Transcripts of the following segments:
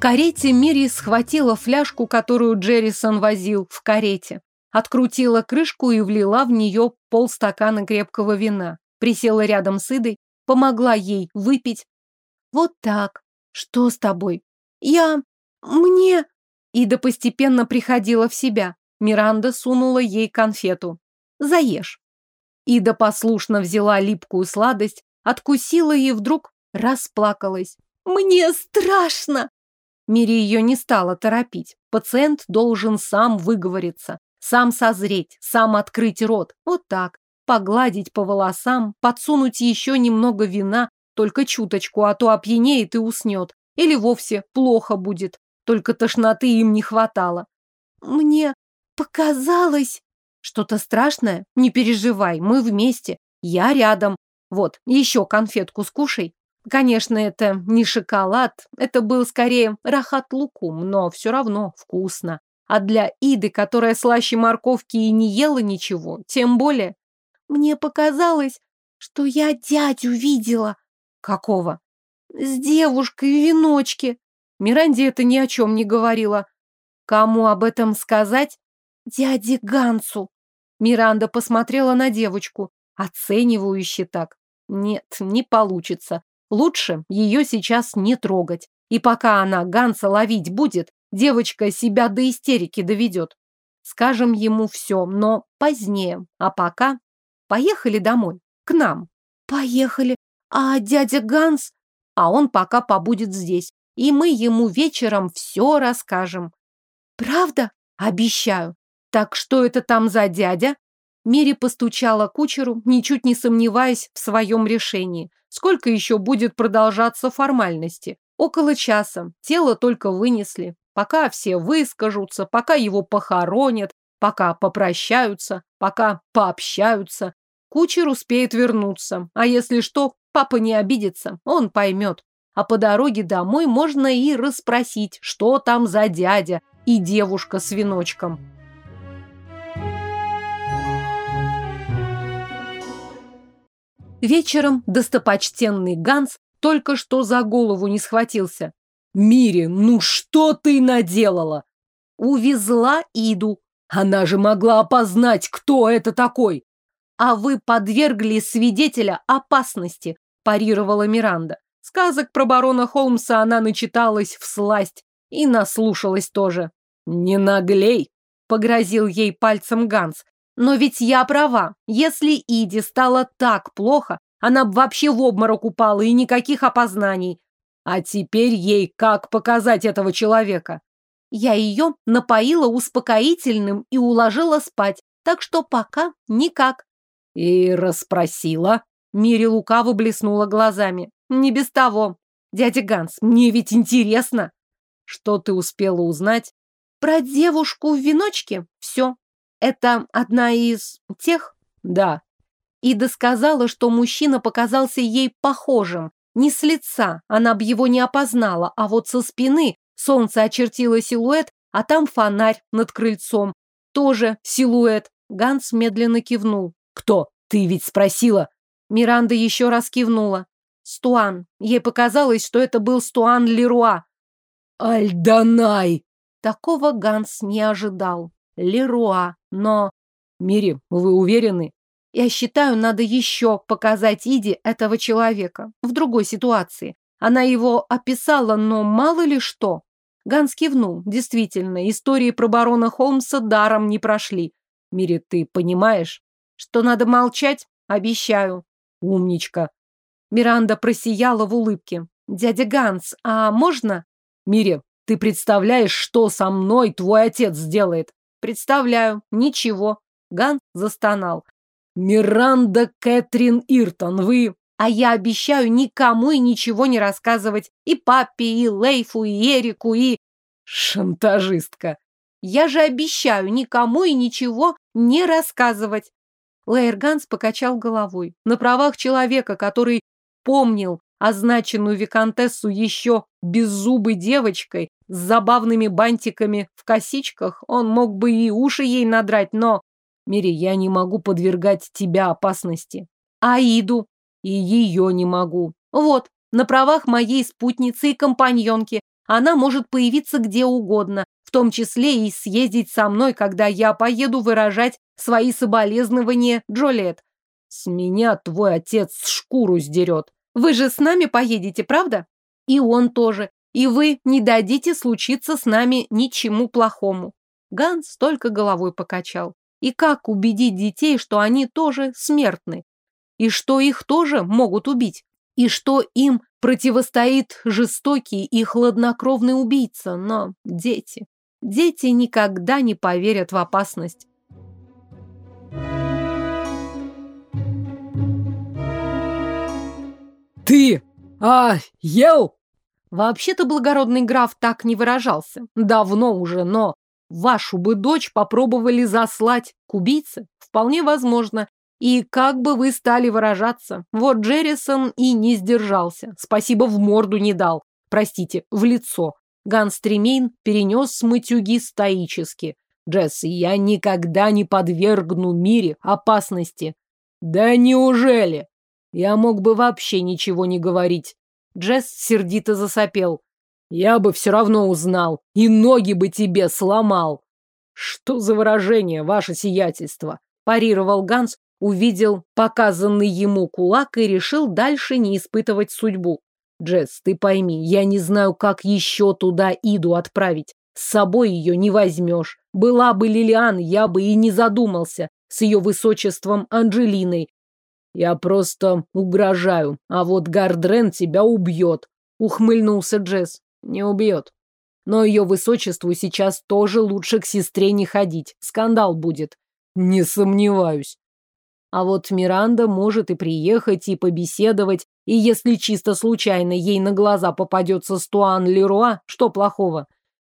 карете Мири схватила фляжку, которую Джеррисон возил в карете. Открутила крышку и влила в нее полстакана крепкого вина. Присела рядом с Идой, помогла ей выпить. «Вот так. Что с тобой?» «Я... мне...» Ида постепенно приходила в себя. Миранда сунула ей конфету. «Заешь». Ида послушно взяла липкую сладость, откусила и вдруг расплакалась. «Мне страшно!» Мири ее не стала торопить. Пациент должен сам выговориться, сам созреть, сам открыть рот. Вот так. Погладить по волосам, подсунуть еще немного вина, только чуточку, а то опьянеет и уснет. Или вовсе плохо будет. Только тошноты им не хватало. Мне показалось... Что-то страшное? Не переживай, мы вместе. Я рядом. Вот, еще конфетку скушай. Конечно, это не шоколад, это был скорее рахат-лукум, но все равно вкусно. А для Иды, которая слаще морковки и не ела ничего, тем более... Мне показалось, что я дядю видела. Какого? С девушкой в веночке. Миранде это ни о чем не говорила. Кому об этом сказать? Дяде Гансу. Миранда посмотрела на девочку, оценивающе так. Нет, не получится. Лучше ее сейчас не трогать. И пока она Ганса ловить будет, девочка себя до истерики доведет. Скажем ему все, но позднее. А пока поехали домой, к нам. Поехали. А дядя Ганс? А он пока побудет здесь. И мы ему вечером все расскажем. Правда? Обещаю. Так что это там за дядя? Мири постучала кучеру, ничуть не сомневаясь в своем решении. Сколько еще будет продолжаться формальности? Около часа. Тело только вынесли. Пока все выскажутся, пока его похоронят, пока попрощаются, пока пообщаются. Кучер успеет вернуться. А если что, папа не обидится, он поймет. А по дороге домой можно и расспросить, что там за дядя и девушка с веночком. Вечером достопочтенный Ганс только что за голову не схватился. «Мири, ну что ты наделала?» «Увезла Иду. Она же могла опознать, кто это такой!» «А вы подвергли свидетеля опасности», – парировала Миранда. Сказок про барона Холмса она начиталась в сласть и наслушалась тоже. «Не наглей!» – погрозил ей пальцем Ганс, но ведь я права. Если Иде стало так плохо, она б вообще в обморок упала и никаких опознаний. А теперь ей как показать этого человека? Я ее напоила успокоительным и уложила спать, так что пока никак. И расспросила. Мири лукаво блеснула глазами. Не без того. Дядя Ганс, мне ведь интересно. Что ты успела узнать? Про девушку в веночке? Все. Это одна из тех? Да. Ида сказала, что мужчина показался ей похожим. Не с лица, она бы его не опознала, а вот со спины солнце очертило силуэт, а там фонарь над крыльцом. Тоже силуэт. Ганс медленно кивнул. Кто? Ты ведь спросила. Миранда еще раз кивнула. Стуан. Ей показалось, что это был Стуан Леруа. Альданай! Такого Ганс не ожидал. Леруа, но... Мири, вы уверены? Я считаю, надо еще показать Иде этого человека в другой ситуации. Она его описала, но мало ли что. Ганс кивнул. Действительно, истории про барона Холмса даром не прошли. Мири, ты понимаешь, что надо молчать? Обещаю. Умничка. Миранда просияла в улыбке. Дядя Ганс, а можно? Мири, ты представляешь, что со мной твой отец сделает? Представляю, ничего. Ган застонал. Миранда Кэтрин Иртон, вы... А я обещаю никому и ничего не рассказывать. И папе, и Лейфу, и Эрику, и... Шантажистка. Я же обещаю никому и ничего не рассказывать. Лаерганс покачал головой. На правах человека, который помнил означенную виконтессу еще беззубой девочкой, с забавными бантиками в косичках, он мог бы и уши ей надрать, но... Мири, я не могу подвергать тебя опасности. Аиду. И ее не могу. Вот, на правах моей спутницы и компаньонки. Она может появиться где угодно, в том числе и съездить со мной, когда я поеду выражать свои соболезнования, Джолет. С меня твой отец шкуру сдерет. Вы же с нами поедете, правда? И он тоже и вы не дадите случиться с нами ничему плохому. Ганс только головой покачал. И как убедить детей, что они тоже смертны? И что их тоже могут убить? И что им противостоит жестокий и хладнокровный убийца? Но дети... Дети никогда не поверят в опасность. «Ты! А, ел?» Вообще-то благородный граф так не выражался. Давно уже, но вашу бы дочь попробовали заслать к убийце. Вполне возможно. И как бы вы стали выражаться? Вот Джеррисон и не сдержался. Спасибо в морду не дал. Простите, в лицо. Ганс Тремейн перенес матюги стоически. Джесси, я никогда не подвергну мире опасности. Да неужели? Я мог бы вообще ничего не говорить. Джесс сердито засопел. «Я бы все равно узнал и ноги бы тебе сломал!» «Что за выражение, ваше сиятельство?» парировал Ганс, увидел показанный ему кулак и решил дальше не испытывать судьбу. «Джесс, ты пойми, я не знаю, как еще туда Иду отправить. С собой ее не возьмешь. Была бы Лилиан, я бы и не задумался. С ее высочеством Анджелиной я просто угрожаю, а вот Гардрен тебя убьет», — ухмыльнулся Джесс. «Не убьет. Но ее высочеству сейчас тоже лучше к сестре не ходить. Скандал будет». «Не сомневаюсь». А вот Миранда может и приехать, и побеседовать, и если чисто случайно ей на глаза попадется Стуан Леруа, что плохого?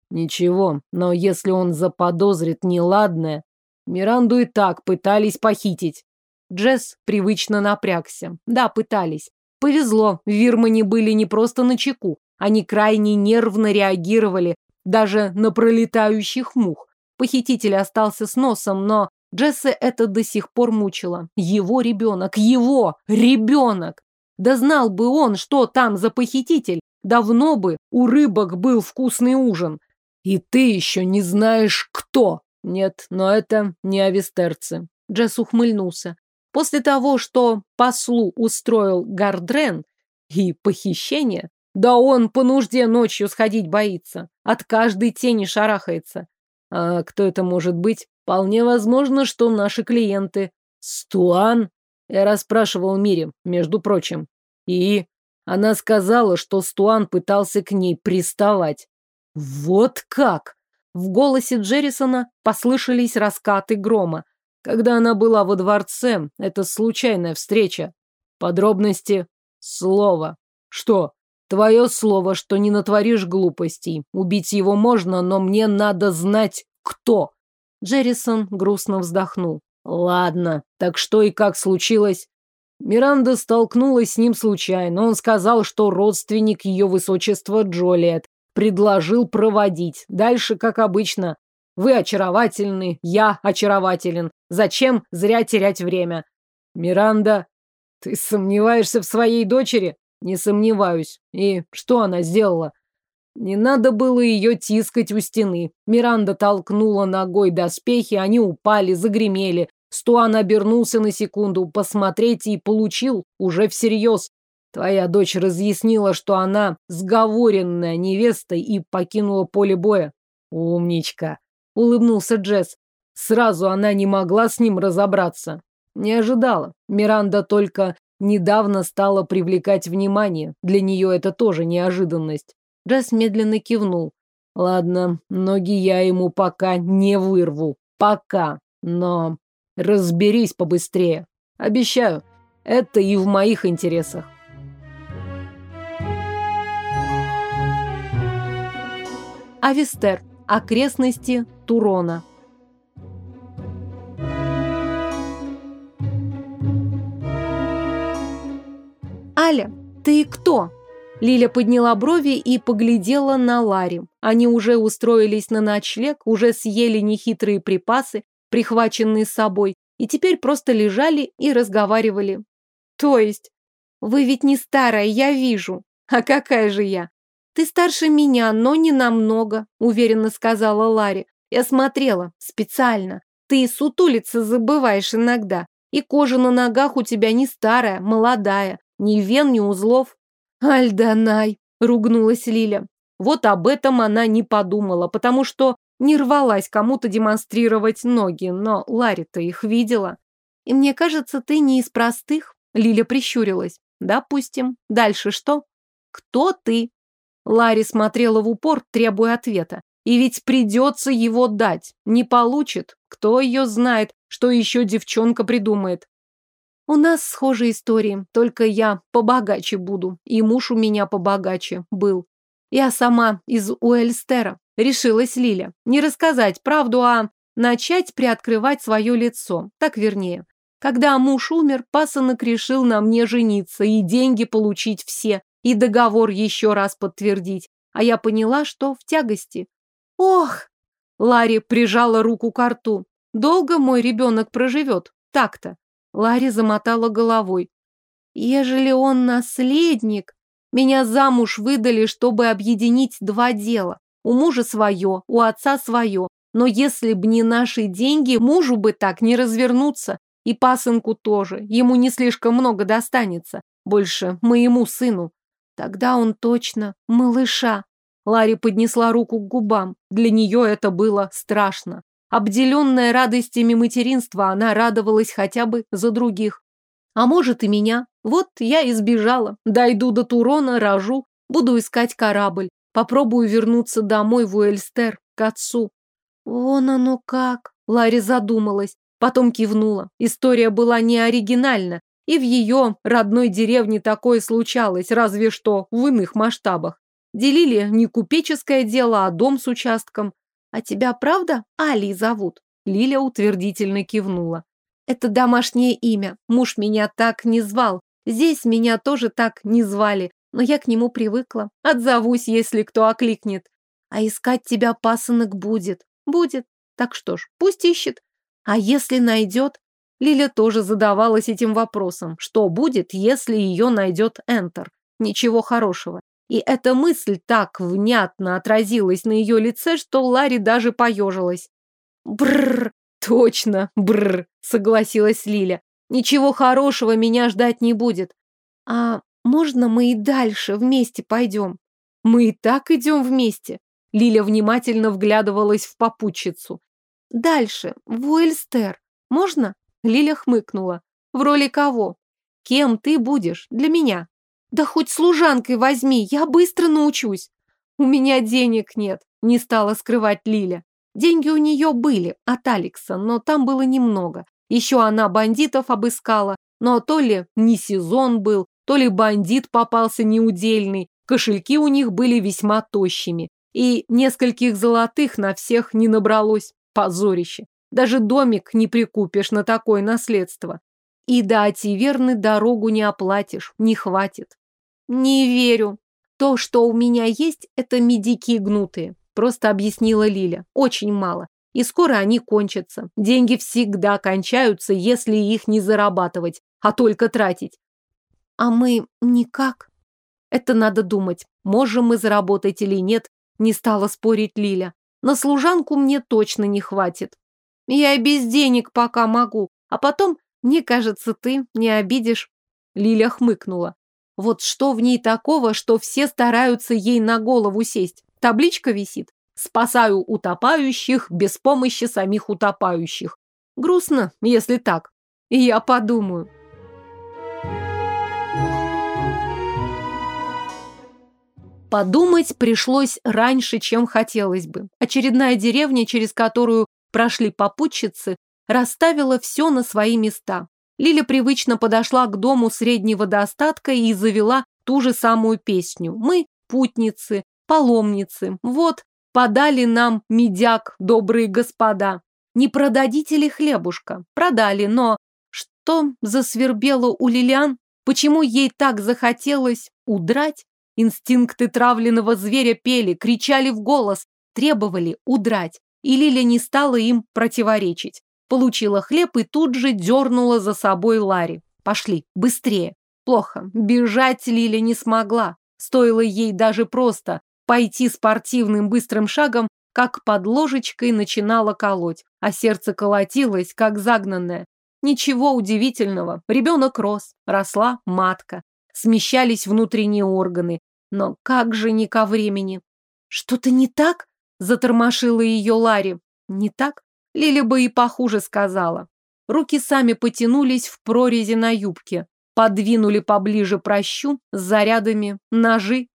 Ничего, но если он заподозрит неладное... Миранду и так пытались похитить. Джесс привычно напрягся. Да, пытались. Повезло, вирмани были не просто на чеку. Они крайне нервно реагировали даже на пролетающих мух. Похититель остался с носом, но Джесса это до сих пор мучило. Его ребенок, его ребенок! Да знал бы он, что там за похититель. Давно бы у рыбок был вкусный ужин. И ты еще не знаешь, кто. Нет, но это не авестерцы. Джесс ухмыльнулся. После того, что послу устроил Гардрен и похищение, да он по нужде ночью сходить боится, от каждой тени шарахается. А кто это может быть? Вполне возможно, что наши клиенты. Стуан? Я расспрашивал Мире, между прочим. И она сказала, что Стуан пытался к ней приставать. Вот как! В голосе Джеррисона послышались раскаты грома. Когда она была во дворце, это случайная встреча. Подробности — слово. Что? Твое слово, что не натворишь глупостей. Убить его можно, но мне надо знать, кто. Джеррисон грустно вздохнул. Ладно, так что и как случилось? Миранда столкнулась с ним случайно. Он сказал, что родственник ее высочества Джолиет предложил проводить. Дальше, как обычно, вы очаровательны, я очарователен. Зачем зря терять время? Миранда, ты сомневаешься в своей дочери? Не сомневаюсь. И что она сделала? Не надо было ее тискать у стены. Миранда толкнула ногой доспехи, они упали, загремели. Стуан обернулся на секунду посмотреть и получил уже всерьез. Твоя дочь разъяснила, что она сговоренная невеста и покинула поле боя. Умничка улыбнулся Джесс. Сразу она не могла с ним разобраться. Не ожидала. Миранда только недавно стала привлекать внимание. Для нее это тоже неожиданность. Джесс медленно кивнул. Ладно, ноги я ему пока не вырву. Пока. Но разберись побыстрее. Обещаю, это и в моих интересах. Авестер окрестности Турона. «Аля, ты кто?» Лиля подняла брови и поглядела на Ларри. Они уже устроились на ночлег, уже съели нехитрые припасы, прихваченные с собой, и теперь просто лежали и разговаривали. «То есть? Вы ведь не старая, я вижу. А какая же я? «Ты старше меня, но не намного», — уверенно сказала Ларри. «Я смотрела. Специально. Ты сутулиться забываешь иногда. И кожа на ногах у тебя не старая, молодая. Ни вен, ни узлов». «Альданай», — ругнулась Лиля. Вот об этом она не подумала, потому что не рвалась кому-то демонстрировать ноги, но Ларри-то их видела. «И мне кажется, ты не из простых», — Лиля прищурилась. «Допустим. Дальше что?» «Кто ты?» Ларри смотрела в упор, требуя ответа. И ведь придется его дать. Не получит. Кто ее знает, что еще девчонка придумает. У нас схожие истории, только я побогаче буду, и муж у меня побогаче был. Я сама из Уэльстера, решилась Лиля. Не рассказать правду, а начать приоткрывать свое лицо, так вернее. Когда муж умер, пасынок решил на мне жениться и деньги получить все и договор еще раз подтвердить, а я поняла, что в тягости. Ох! Ларри прижала руку к рту. Долго мой ребенок проживет, так-то. Ларри замотала головой. Ежели он наследник, меня замуж выдали, чтобы объединить два дела. У мужа свое, у отца свое. Но если б не наши деньги, мужу бы так не развернуться. И пасынку тоже. Ему не слишком много достанется. Больше моему сыну. Тогда он точно малыша. Ларри поднесла руку к губам. Для нее это было страшно. Обделенная радостями материнства, она радовалась хотя бы за других. А может и меня. Вот я избежала. Дойду до Турона, рожу. Буду искать корабль. Попробую вернуться домой в Уэльстер, к отцу. Вон оно как. Ларри задумалась. Потом кивнула. История была не оригинальна, и в ее родной деревне такое случалось, разве что в иных масштабах. Делили не купеческое дело, а дом с участком. А тебя, правда, Али зовут? Лиля утвердительно кивнула. Это домашнее имя. Муж меня так не звал. Здесь меня тоже так не звали. Но я к нему привыкла. Отзовусь, если кто окликнет. А искать тебя пасынок будет. Будет. Так что ж, пусть ищет. А если найдет, Лиля тоже задавалась этим вопросом, что будет, если ее найдет Энтер. Ничего хорошего. И эта мысль так внятно отразилась на ее лице, что Ларри даже поежилась. Бррр, точно, бррр, согласилась Лиля. Ничего хорошего меня ждать не будет. А можно мы и дальше вместе пойдем? Мы и так идем вместе. Лиля внимательно вглядывалась в попутчицу. Дальше, в Уэльстер. Можно? Лиля хмыкнула. «В роли кого? Кем ты будешь для меня?» «Да хоть служанкой возьми, я быстро научусь!» «У меня денег нет», — не стала скрывать Лиля. Деньги у нее были от Алекса, но там было немного. Еще она бандитов обыскала, но то ли не сезон был, то ли бандит попался неудельный, кошельки у них были весьма тощими, и нескольких золотых на всех не набралось. Позорище. Даже домик не прикупишь на такое наследство. И до Ативерны дорогу не оплатишь, не хватит. Не верю. То, что у меня есть, это медики гнутые, просто объяснила Лиля. Очень мало. И скоро они кончатся. Деньги всегда кончаются, если их не зарабатывать, а только тратить. А мы никак. Это надо думать, можем мы заработать или нет, не стала спорить Лиля. На служанку мне точно не хватит. Я без денег пока могу, а потом, мне кажется, ты не обидишь». Лиля хмыкнула. Вот что в ней такого, что все стараются ей на голову сесть? Табличка висит. «Спасаю утопающих без помощи самих утопающих». Грустно, если так. И я подумаю. Подумать пришлось раньше, чем хотелось бы. Очередная деревня, через которую прошли попутчицы, расставила все на свои места. Лиля привычно подошла к дому среднего достатка и завела ту же самую песню. Мы – путницы, паломницы. Вот, подали нам медяк, добрые господа. Не продадите ли хлебушка? Продали, но что засвербело у Лилиан? Почему ей так захотелось удрать? Инстинкты травленного зверя пели, кричали в голос, требовали удрать и Лиля не стала им противоречить. Получила хлеб и тут же дернула за собой Ларри. Пошли, быстрее. Плохо, бежать Лиля не смогла. Стоило ей даже просто пойти спортивным быстрым шагом, как под ложечкой начинала колоть, а сердце колотилось, как загнанное. Ничего удивительного, ребенок рос, росла матка, смещались внутренние органы. Но как же не ко времени? Что-то не так? Затормошила ее Ларри. Не так? Лили бы и похуже сказала. Руки сами потянулись в прорези на юбке. Подвинули поближе прощу с зарядами ножи.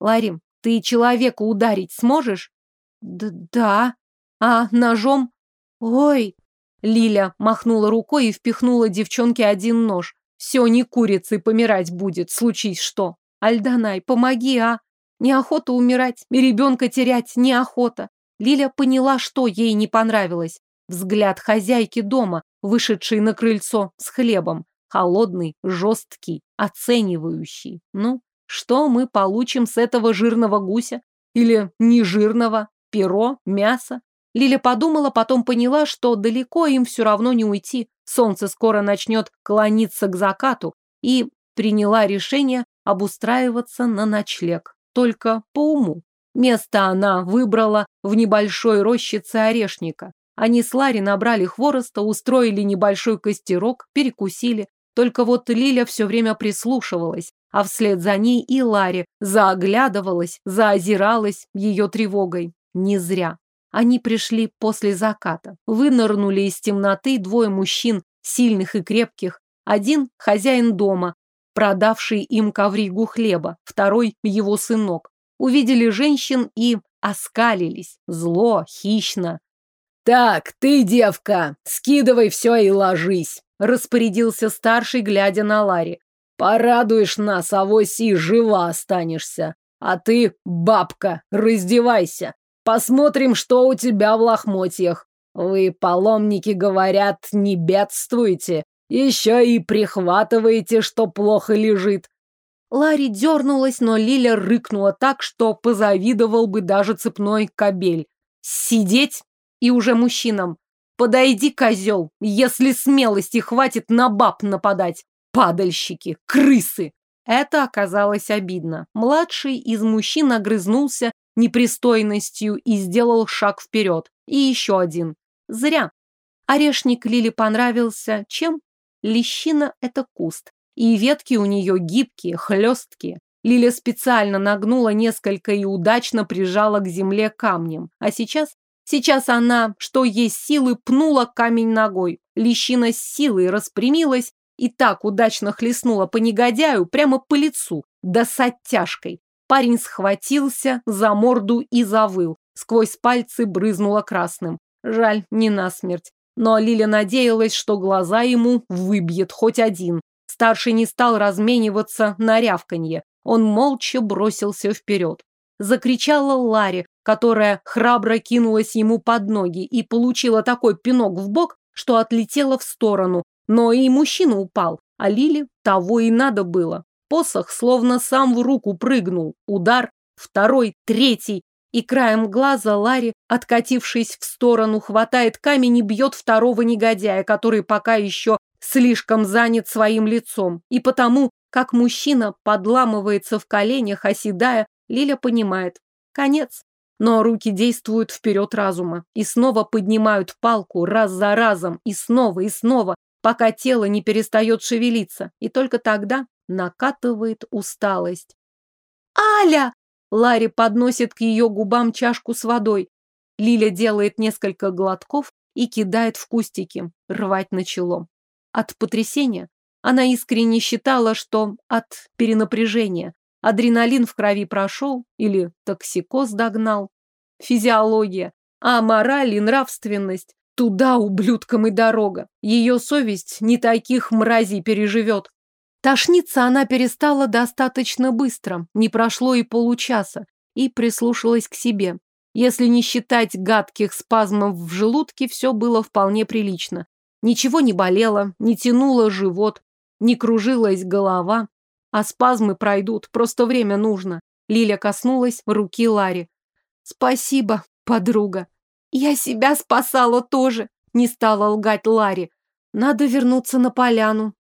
Ларим, ты человека ударить сможешь? Д да. А ножом? Ой. Лиля махнула рукой и впихнула девчонке один нож. Все, не курицей помирать будет, случись что. Альданай, помоги, а? Неохота умирать, и ребенка терять неохота. Лиля поняла, что ей не понравилось. Взгляд хозяйки дома, вышедшей на крыльцо с хлебом. Холодный, жесткий, оценивающий. Ну, что мы получим с этого жирного гуся? Или нежирного? Перо? Мясо? Лиля подумала, потом поняла, что далеко им все равно не уйти. Солнце скоро начнет клониться к закату. И приняла решение обустраиваться на ночлег только по уму. Место она выбрала в небольшой рощице орешника. Они с Ларри набрали хвороста, устроили небольшой костерок, перекусили. Только вот Лиля все время прислушивалась, а вслед за ней и Ларри заоглядывалась, заозиралась ее тревогой. Не зря. Они пришли после заката. Вынырнули из темноты двое мужчин, сильных и крепких. Один – хозяин дома, продавший им ковригу хлеба, второй – его сынок. Увидели женщин и оскалились. Зло, хищно. «Так, ты, девка, скидывай все и ложись», – распорядился старший, глядя на Ларри. «Порадуешь нас, авось и жива останешься. А ты, бабка, раздевайся. Посмотрим, что у тебя в лохмотьях. Вы, паломники, говорят, не бедствуете, еще и прихватываете, что плохо лежит. Ларри дернулась, но Лиля рыкнула так, что позавидовал бы даже цепной кобель. Сидеть и уже мужчинам. Подойди, козел, если смелости хватит на баб нападать. Падальщики, крысы. Это оказалось обидно. Младший из мужчин огрызнулся непристойностью и сделал шаг вперед. И еще один. Зря. Орешник Лили понравился, чем Лещина – это куст, и ветки у нее гибкие, хлесткие. Лиля специально нагнула несколько и удачно прижала к земле камнем. А сейчас? Сейчас она, что есть силы, пнула камень ногой. Лещина с силой распрямилась и так удачно хлестнула по негодяю прямо по лицу, да с оттяжкой. Парень схватился за морду и завыл. Сквозь пальцы брызнуло красным. Жаль, не насмерть но Лиля надеялась, что глаза ему выбьет хоть один. Старший не стал размениваться на рявканье. Он молча бросился вперед. Закричала Ларри, которая храбро кинулась ему под ноги и получила такой пинок в бок, что отлетела в сторону. Но и мужчина упал, а Лиле того и надо было. Посох словно сам в руку прыгнул. Удар, второй, третий. И краем глаза Ларри, откатившись в сторону, хватает камень и бьет второго негодяя, который пока еще слишком занят своим лицом. И потому, как мужчина подламывается в коленях, оседая, Лиля понимает. Конец. Но руки действуют вперед разума. И снова поднимают палку раз за разом, и снова, и снова, пока тело не перестает шевелиться. И только тогда накатывает усталость. «Аля!» Ларри подносит к ее губам чашку с водой. Лиля делает несколько глотков и кидает в кустики, рвать начало. От потрясения она искренне считала, что от перенапряжения адреналин в крови прошел или токсикоз догнал. Физиология, а мораль и нравственность. Туда, ублюдкам, и дорога. Ее совесть не таких мразей переживет. Тошниться она перестала достаточно быстро, не прошло и получаса, и прислушалась к себе. Если не считать гадких спазмов в желудке, все было вполне прилично. Ничего не болело, не тянуло живот, не кружилась голова. А спазмы пройдут, просто время нужно. Лиля коснулась руки Лари. «Спасибо, подруга». «Я себя спасала тоже», — не стала лгать Лари. «Надо вернуться на поляну».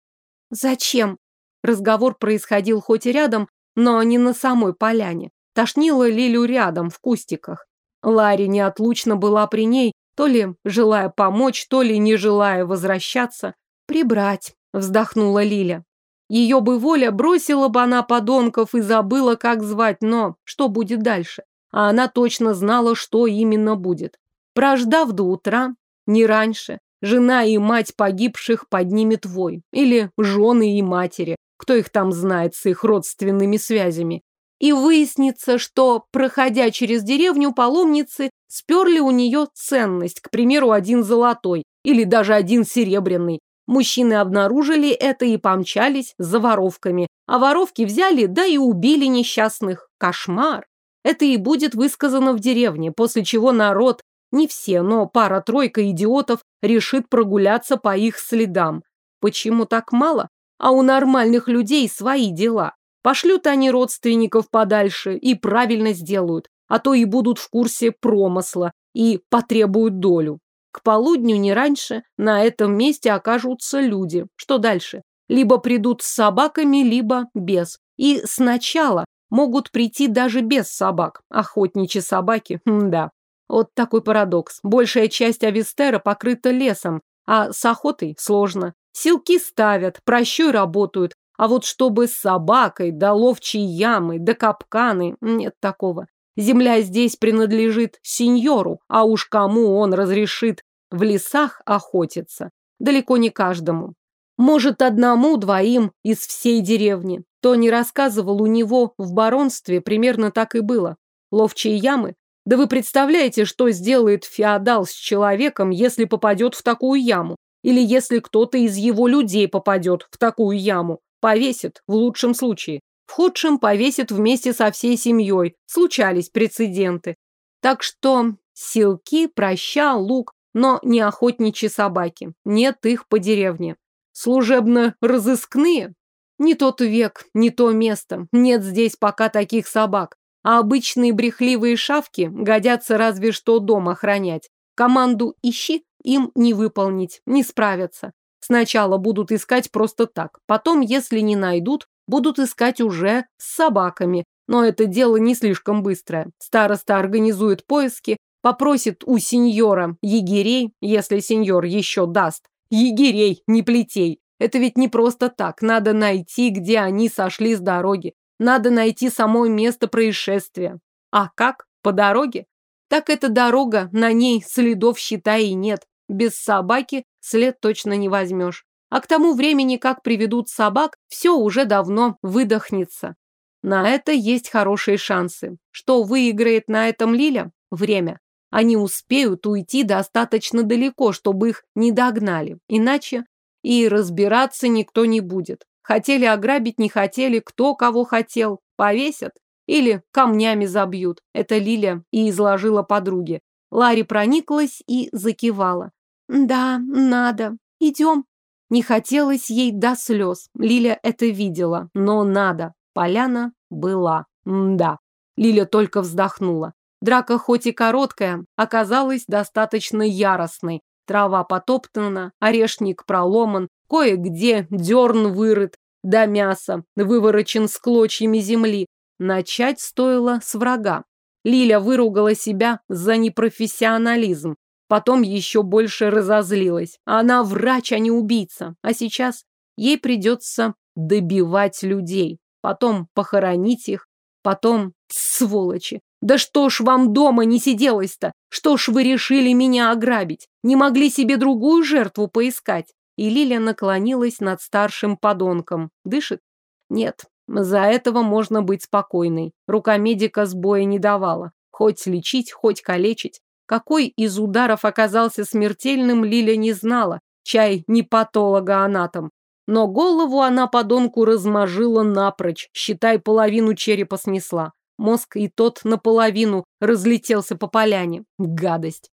«Зачем?» Разговор происходил хоть и рядом, но не на самой поляне. Тошнило Лилю рядом, в кустиках. Ларри неотлучно была при ней, то ли желая помочь, то ли не желая возвращаться. «Прибрать», — вздохнула Лиля. Ее бы воля бросила бы она подонков и забыла, как звать, но что будет дальше? А она точно знала, что именно будет. Прождав до утра, не раньше, жена и мать погибших поднимет вой, или жены и матери, кто их там знает с их родственными связями. И выяснится, что, проходя через деревню, паломницы сперли у нее ценность, к примеру, один золотой или даже один серебряный. Мужчины обнаружили это и помчались за воровками, а воровки взяли, да и убили несчастных. Кошмар! Это и будет высказано в деревне, после чего народ, не все, но пара-тройка идиотов, решит прогуляться по их следам. Почему так мало? А у нормальных людей свои дела. Пошлют они родственников подальше и правильно сделают, а то и будут в курсе промысла и потребуют долю. К полудню не раньше на этом месте окажутся люди. Что дальше? Либо придут с собаками, либо без. И сначала могут прийти даже без собак. Охотничьи собаки, М да. Вот такой парадокс. Большая часть Авистера покрыта лесом, а с охотой сложно. Силки ставят, прощу работают. А вот чтобы с собакой, до ловчей ямы, до капканы, нет такого. Земля здесь принадлежит сеньору, а уж кому он разрешит в лесах охотиться. Далеко не каждому. Может, одному, двоим из всей деревни. Тони рассказывал, у него в баронстве примерно так и было. Ловчие ямы. Да вы представляете, что сделает феодал с человеком, если попадет в такую яму? Или если кто-то из его людей попадет в такую яму, повесит, в лучшем случае. В худшем повесит вместе со всей семьей. Случались прецеденты. Так что силки, проща, лук, но не охотничьи собаки. Нет их по деревне. Служебно разыскные? Не тот век, не то место. Нет здесь пока таких собак. А обычные брехливые шавки годятся разве что дом охранять. Команду «Ищи» им не выполнить, не справятся. Сначала будут искать просто так, потом, если не найдут, будут искать уже с собаками. Но это дело не слишком быстрое. Староста организует поиски, попросит у сеньора егерей, если сеньор еще даст. Егерей, не плетей. Это ведь не просто так. Надо найти, где они сошли с дороги. Надо найти само место происшествия. А как? По дороге? Так эта дорога, на ней следов щита и нет. Без собаки след точно не возьмешь. А к тому времени, как приведут собак, все уже давно выдохнется. На это есть хорошие шансы. Что выиграет на этом Лиля? Время. Они успеют уйти достаточно далеко, чтобы их не догнали. Иначе и разбираться никто не будет. Хотели ограбить, не хотели, кто кого хотел. Повесят или камнями забьют. Это Лиля и изложила подруге. Ларри прониклась и закивала. Да, надо. Идем. Не хотелось ей до слез. Лиля это видела, но надо. Поляна была. Мда. Лиля только вздохнула. Драка хоть и короткая, оказалась достаточно яростной. Трава потоптана, орешник проломан, кое-где дерн вырыт, да мясо выворочен с клочьями земли, Начать стоило с врага. Лиля выругала себя за непрофессионализм. Потом еще больше разозлилась. Она врач, а не убийца. А сейчас ей придется добивать людей. Потом похоронить их. Потом, сволочи, да что ж вам дома не сиделось-то? Что ж вы решили меня ограбить? Не могли себе другую жертву поискать? И Лиля наклонилась над старшим подонком. Дышит? Нет, за этого можно быть спокойной. Рука медика сбоя не давала. Хоть лечить, хоть калечить. Какой из ударов оказался смертельным, Лиля не знала. Чай не патолога-анатом. Но голову она подонку размажила напрочь, считай, половину черепа снесла. Мозг и тот наполовину разлетелся по поляне. Гадость.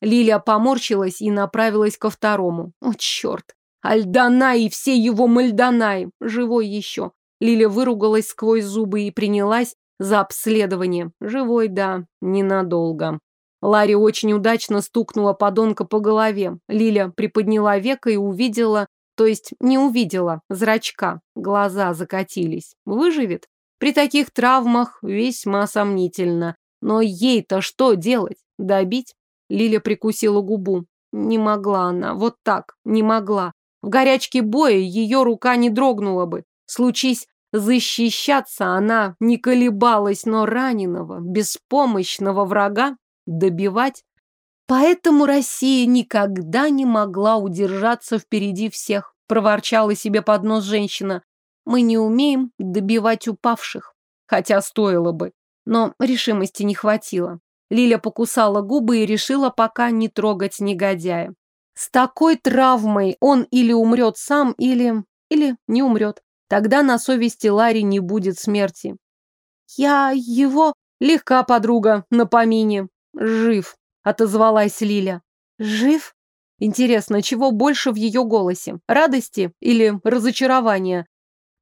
Лиля поморщилась и направилась ко второму. О, черт! и все его мальданаи! Живой еще. Лиля выругалась сквозь зубы и принялась за обследование. Живой, да, ненадолго. Ларри очень удачно стукнула подонка по голове. Лиля приподняла века и увидела, то есть не увидела, зрачка. Глаза закатились. Выживет? При таких травмах весьма сомнительно. Но ей-то что делать? Добить? Лиля прикусила губу. Не могла она, вот так, не могла. В горячке боя ее рука не дрогнула бы. Случись Защищаться она не колебалась, но раненого, беспомощного врага добивать. Поэтому Россия никогда не могла удержаться впереди всех, проворчала себе под нос женщина. Мы не умеем добивать упавших, хотя стоило бы. Но решимости не хватило. Лиля покусала губы и решила пока не трогать негодяя. С такой травмой он или умрет сам, или... или не умрет. Тогда на совести Ларри не будет смерти. «Я его...» «Легка подруга, на помине. Жив», — отозвалась Лиля. «Жив?» Интересно, чего больше в ее голосе? Радости или разочарования?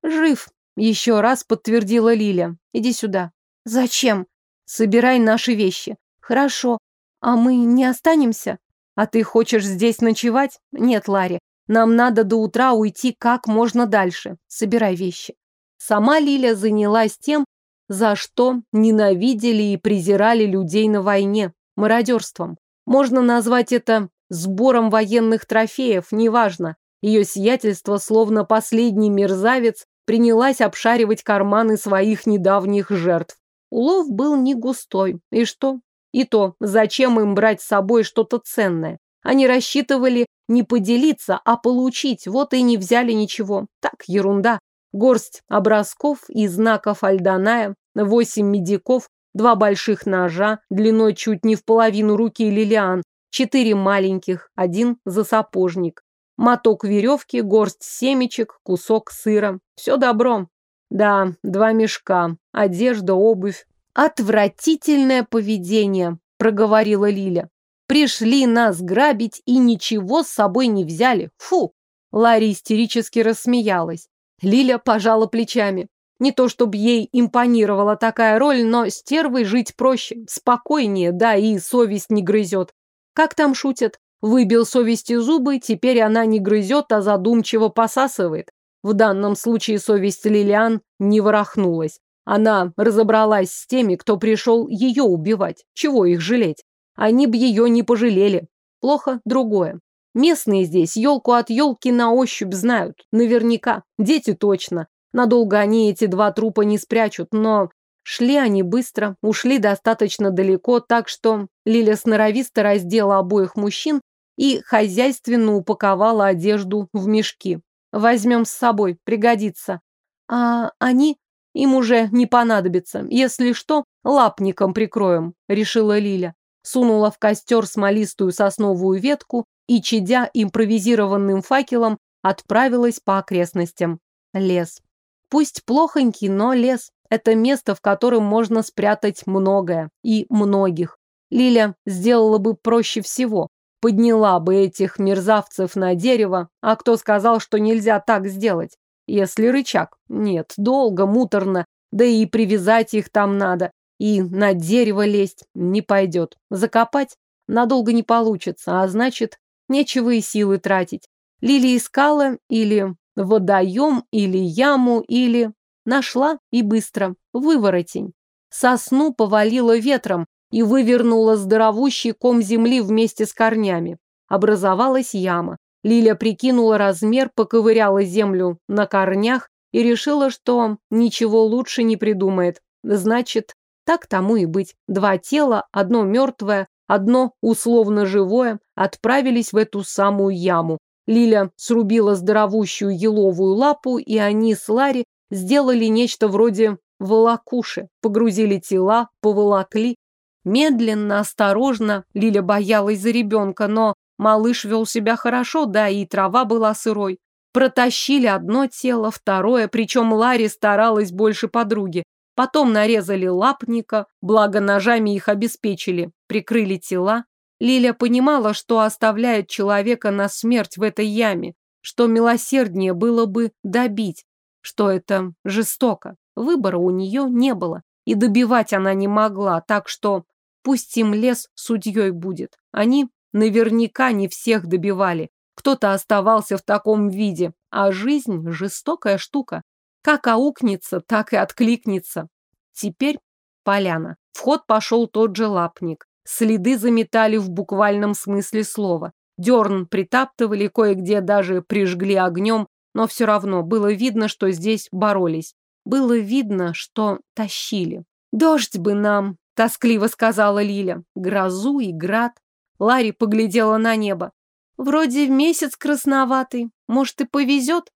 «Жив», — еще раз подтвердила Лиля. «Иди сюда». «Зачем?» «Собирай наши вещи». «Хорошо. А мы не останемся?» «А ты хочешь здесь ночевать?» «Нет, Ларри. Нам надо до утра уйти как можно дальше. Собирай вещи. Сама Лиля занялась тем, за что ненавидели и презирали людей на войне – мародерством. Можно назвать это сбором военных трофеев, неважно. Ее сиятельство, словно последний мерзавец, принялась обшаривать карманы своих недавних жертв. Улов был не густой. И что? И то, зачем им брать с собой что-то ценное? Они рассчитывали не поделиться, а получить, вот и не взяли ничего. Так, ерунда. Горсть образков и знаков Альданая, восемь медиков, два больших ножа, длиной чуть не в половину руки Лилиан, четыре маленьких, один за сапожник. Моток веревки, горсть семечек, кусок сыра. Все добро. Да, два мешка, одежда, обувь. Отвратительное поведение, проговорила Лиля. Пришли нас грабить и ничего с собой не взяли. Фу!» Ларри истерически рассмеялась. Лиля пожала плечами. Не то чтобы ей импонировала такая роль, но стервой жить проще, спокойнее, да, и совесть не грызет. Как там шутят? Выбил совести зубы, теперь она не грызет, а задумчиво посасывает. В данном случае совесть Лилиан не ворохнулась. Она разобралась с теми, кто пришел ее убивать. Чего их жалеть? Они бы ее не пожалели. Плохо другое. Местные здесь елку от елки на ощупь знают. Наверняка. Дети точно. Надолго они эти два трупа не спрячут, но... Шли они быстро, ушли достаточно далеко, так что Лиля сноровисто раздела обоих мужчин и хозяйственно упаковала одежду в мешки. Возьмем с собой, пригодится. А они им уже не понадобятся. Если что, лапником прикроем, решила Лиля сунула в костер смолистую сосновую ветку и, чадя импровизированным факелом, отправилась по окрестностям. Лес. Пусть плохонький, но лес – это место, в котором можно спрятать многое и многих. Лиля сделала бы проще всего. Подняла бы этих мерзавцев на дерево, а кто сказал, что нельзя так сделать? Если рычаг. Нет, долго, муторно, да и привязать их там надо и на дерево лезть не пойдет. Закопать надолго не получится, а значит, нечего и силы тратить. Лили искала или водоем, или яму, или... Нашла и быстро. Выворотень. Сосну повалила ветром и вывернула здоровущий ком земли вместе с корнями. Образовалась яма. Лиля прикинула размер, поковыряла землю на корнях и решила, что ничего лучше не придумает. Значит, так тому и быть. Два тела, одно мертвое, одно условно живое, отправились в эту самую яму. Лиля срубила здоровущую еловую лапу, и они с Ларри сделали нечто вроде волокуши, погрузили тела, поволокли. Медленно, осторожно, Лиля боялась за ребенка, но малыш вел себя хорошо, да и трава была сырой. Протащили одно тело, второе, причем Ларри старалась больше подруги. Потом нарезали лапника, благо ножами их обеспечили, прикрыли тела. Лиля понимала, что оставляет человека на смерть в этой яме, что милосерднее было бы добить, что это жестоко. Выбора у нее не было, и добивать она не могла, так что пусть им лес судьей будет. Они наверняка не всех добивали, кто-то оставался в таком виде, а жизнь – жестокая штука, как аукнется, так и откликнется. Теперь поляна. Вход пошел тот же лапник. Следы заметали в буквальном смысле слова. Дерн притаптывали, кое-где даже прижгли огнем, но все равно было видно, что здесь боролись. Было видно, что тащили. «Дождь бы нам!» – тоскливо сказала Лиля. «Грозу и град». Ларри поглядела на небо. «Вроде месяц красноватый. Может, и повезет?»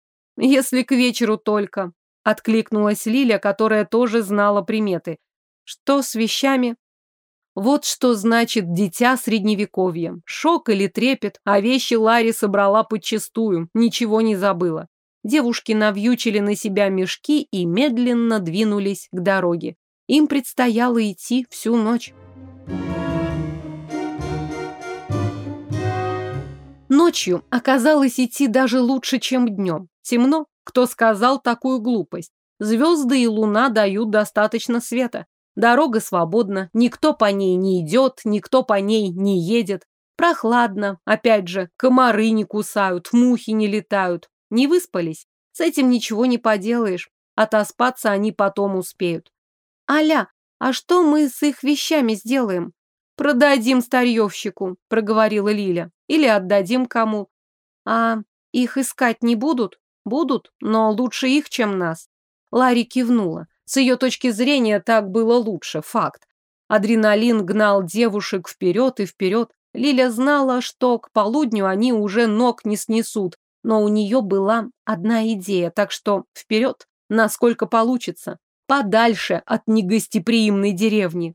Если к вечеру только, откликнулась Лиля, которая тоже знала приметы. Что с вещами? Вот что значит дитя средневековья. Шок или трепет, а вещи Ларри собрала подчистую, ничего не забыла. Девушки навьючили на себя мешки и медленно двинулись к дороге. Им предстояло идти всю ночь. Ночью оказалось идти даже лучше, чем днем. Темно. Кто сказал такую глупость? Звезды и луна дают достаточно света. Дорога свободна, никто по ней не идет, никто по ней не едет. Прохладно, опять же, комары не кусают, мухи не летают. Не выспались? С этим ничего не поделаешь. Отоспаться они потом успеют. Аля, а что мы с их вещами сделаем? Продадим старьевщику, проговорила Лиля. Или отдадим кому. А их искать не будут? Будут, но лучше их, чем нас. Ларри кивнула. С ее точки зрения так было лучше, факт. Адреналин гнал девушек вперед и вперед. Лиля знала, что к полудню они уже ног не снесут, но у нее была одна идея, так что вперед, насколько получится, подальше от негостеприимной деревни.